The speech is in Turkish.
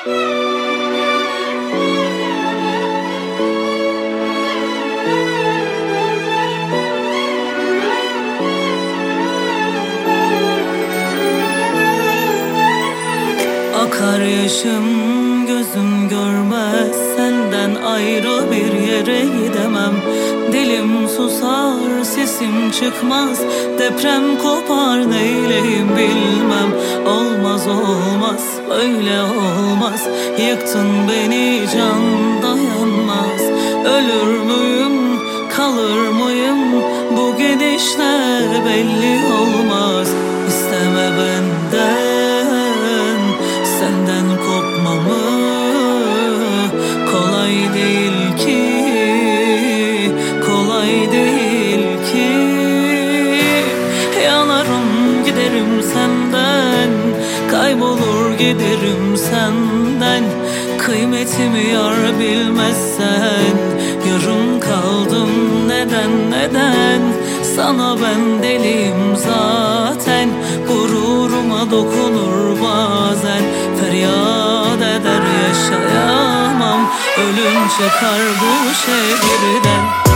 Akar yaşım gözüm görmez. Senden ayrı bir yere gidemem çıkmaz. Deprem kopar neyleyim bilmem. Olmaz olmaz öyle olmaz. Yıktın beni can dayanmaz. Ölür müyüm kalır mıyım? Bu gidişle belli olmaz Kaybolur giderim senden. Kıymetimi yar bilmezsen Yarım kaldım neden neden? Sana ben deliyim zaten Gururuma dokunur bazen. Feryat eder yaşayamam Ölüm çıkar bu şehirden